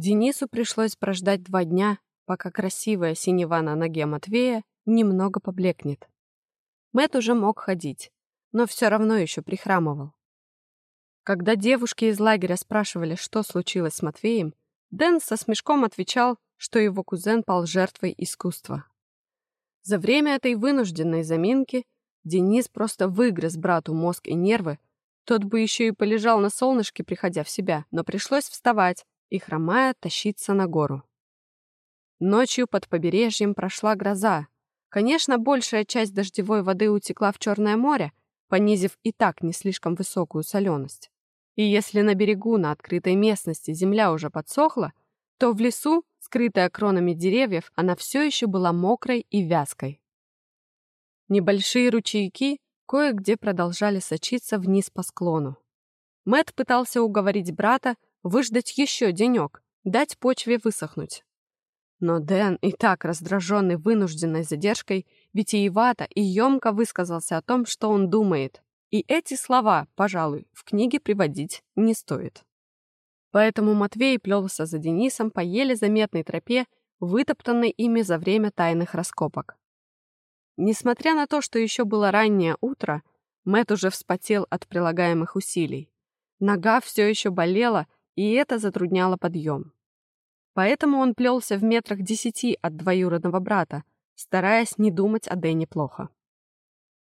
Денису пришлось прождать два дня, пока красивая синева на ноге Матвея немного поблекнет. Мэт уже мог ходить, но все равно еще прихрамывал. Когда девушки из лагеря спрашивали, что случилось с Матвеем, Дэн со смешком отвечал, что его кузен пал жертвой искусства. За время этой вынужденной заминки Денис просто выгрыз брату мозг и нервы, тот бы еще и полежал на солнышке, приходя в себя, но пришлось вставать и, хромая, тащиться на гору. Ночью под побережьем прошла гроза. Конечно, большая часть дождевой воды утекла в Черное море, понизив и так не слишком высокую соленость. И если на берегу, на открытой местности, земля уже подсохла, то в лесу, скрытая кронами деревьев, она все еще была мокрой и вязкой. Небольшие ручейки кое-где продолжали сочиться вниз по склону. Мэт пытался уговорить брата выждать еще денек, дать почве высохнуть. Но Дэн, и так раздраженный вынужденной задержкой, витиевато и емко высказался о том, что он думает. И эти слова, пожалуй, в книге приводить не стоит. Поэтому Матвей плелся за Денисом по еле заметной тропе, вытоптанной ими за время тайных раскопок. Несмотря на то, что еще было раннее утро, Мэт уже вспотел от прилагаемых усилий. Нога все еще болела, и это затрудняло подъем. Поэтому он плелся в метрах десяти от двоюродного брата, стараясь не думать о Дэне плохо.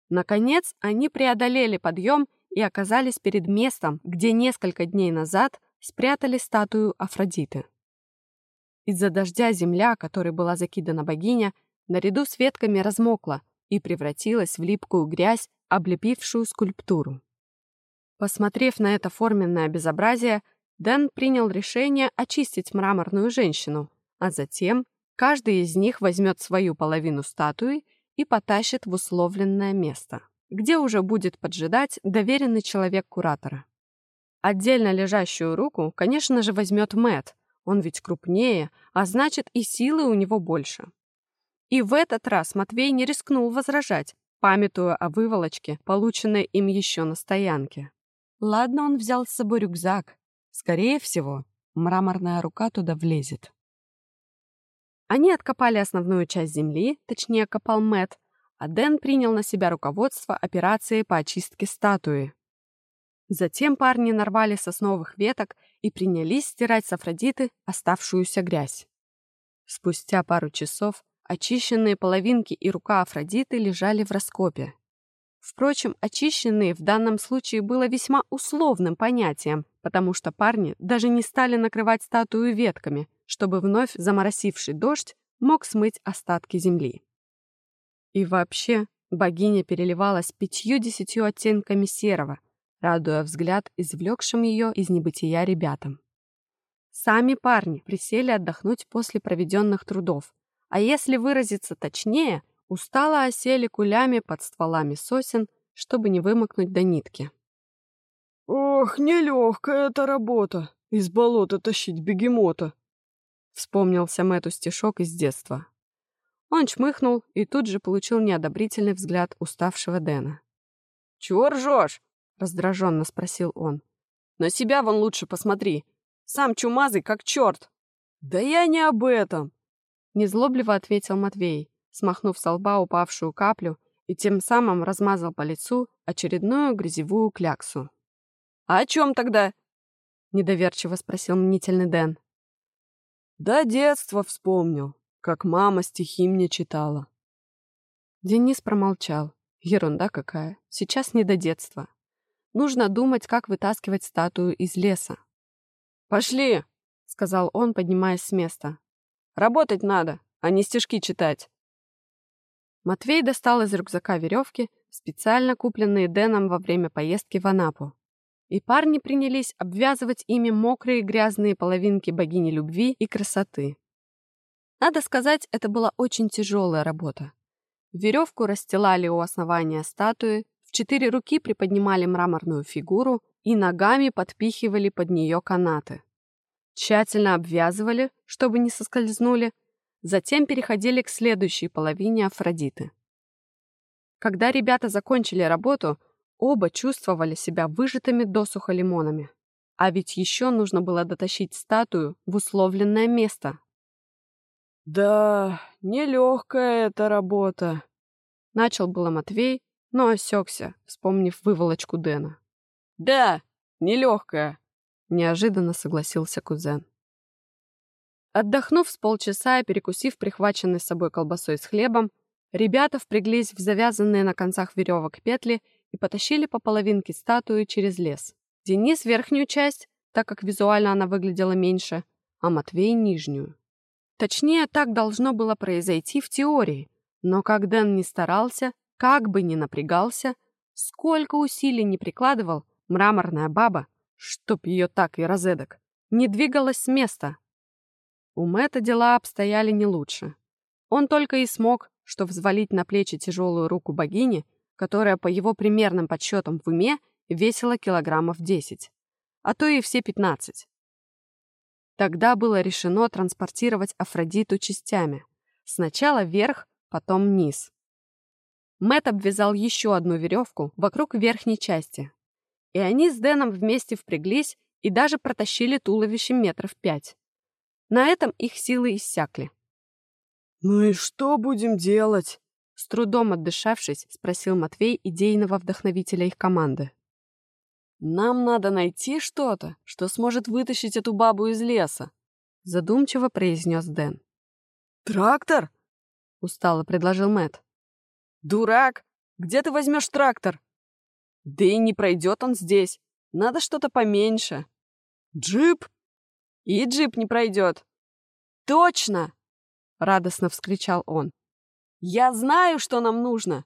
Наконец, они преодолели подъем и оказались перед местом, где несколько дней назад спрятали статую Афродиты. Из-за дождя земля, которой была закидана богиня, наряду с ветками размокла и превратилась в липкую грязь, облепившую скульптуру. Посмотрев на это форменное безобразие, Дэн принял решение очистить мраморную женщину, а затем каждый из них возьмет свою половину статуи и потащит в условленное место, где уже будет поджидать доверенный человек куратора. Отдельно лежащую руку, конечно же, возьмет Мэт, он ведь крупнее, а значит и силы у него больше. И в этот раз Матвей не рискнул возражать, памятуя о выволочке, полученной им еще на стоянке. Ладно, он взял с собой рюкзак, Скорее всего, мраморная рука туда влезет. Они откопали основную часть земли, точнее, копал Мэт, а Дэн принял на себя руководство операцией по очистке статуи. Затем парни нарвали сосновых веток и принялись стирать с Афродиты оставшуюся грязь. Спустя пару часов очищенные половинки и рука Афродиты лежали в раскопе. Впрочем, очищенные в данном случае было весьма условным понятием, потому что парни даже не стали накрывать статую ветками, чтобы вновь заморосивший дождь мог смыть остатки земли. И вообще, богиня переливалась пятью-десятью оттенками серого, радуя взгляд извлекшим ее из небытия ребятам. Сами парни присели отдохнуть после проведенных трудов, а если выразиться точнее – устало осели кулями под стволами сосен, чтобы не вымокнуть до нитки. «Ох, нелегкая эта работа! Из болота тащить бегемота!» Вспомнился Мэтту стишок из детства. Он чмыхнул и тут же получил неодобрительный взгляд уставшего Дэна. «Чего ржешь?» — раздраженно спросил он. «На себя вон лучше посмотри. Сам чумазый, как черт!» «Да я не об этом!» Незлобливо ответил Матвей смахнув со лба упавшую каплю и тем самым размазал по лицу очередную грязевую кляксу. «А о чем тогда?» — недоверчиво спросил мнительный Дэн. «Да детство вспомнил, как мама стихи мне читала». Денис промолчал. Ерунда какая. Сейчас не до детства. Нужно думать, как вытаскивать статую из леса. «Пошли!» — сказал он, поднимаясь с места. «Работать надо, а не стишки читать». Матвей достал из рюкзака веревки, специально купленные Дэном во время поездки в Анапу. И парни принялись обвязывать ими мокрые грязные половинки богини любви и красоты. Надо сказать, это была очень тяжелая работа. Веревку расстилали у основания статуи, в четыре руки приподнимали мраморную фигуру и ногами подпихивали под нее канаты. Тщательно обвязывали, чтобы не соскользнули, Затем переходили к следующей половине Афродиты. Когда ребята закончили работу, оба чувствовали себя выжатыми досуха лимонами. А ведь еще нужно было дотащить статую в условленное место. «Да, нелегкая эта работа», — начал было Матвей, но осекся, вспомнив выволочку Дэна. «Да, нелегкая», — неожиданно согласился кузен. Отдохнув с полчаса и перекусив прихваченной с собой колбасой с хлебом, ребята впряглись в завязанные на концах веревок петли и потащили по половинке статую через лес. Денис — верхнюю часть, так как визуально она выглядела меньше, а Матвей — нижнюю. Точнее, так должно было произойти в теории, но как Дэн не старался, как бы ни напрягался, сколько усилий не прикладывал, мраморная баба, чтоб ее так и розедок, не двигалась с места. У Мэтта дела обстояли не лучше. Он только и смог, что взвалить на плечи тяжелую руку богини, которая, по его примерным подсчетам в уме, весила килограммов 10, а то и все 15. Тогда было решено транспортировать Афродиту частями. Сначала вверх, потом низ. Мэт обвязал еще одну веревку вокруг верхней части. И они с Дэном вместе впряглись и даже протащили туловище метров пять. На этом их силы иссякли. «Ну и что будем делать?» С трудом отдышавшись, спросил Матвей идейного вдохновителя их команды. «Нам надо найти что-то, что сможет вытащить эту бабу из леса», задумчиво произнес Дэн. «Трактор?» — устало предложил Мэт. «Дурак! Где ты возьмешь трактор?» «Да и не пройдет он здесь. Надо что-то поменьше». «Джип?» «И джип не пройдет». «Точно!» — радостно вскричал он. «Я знаю, что нам нужно.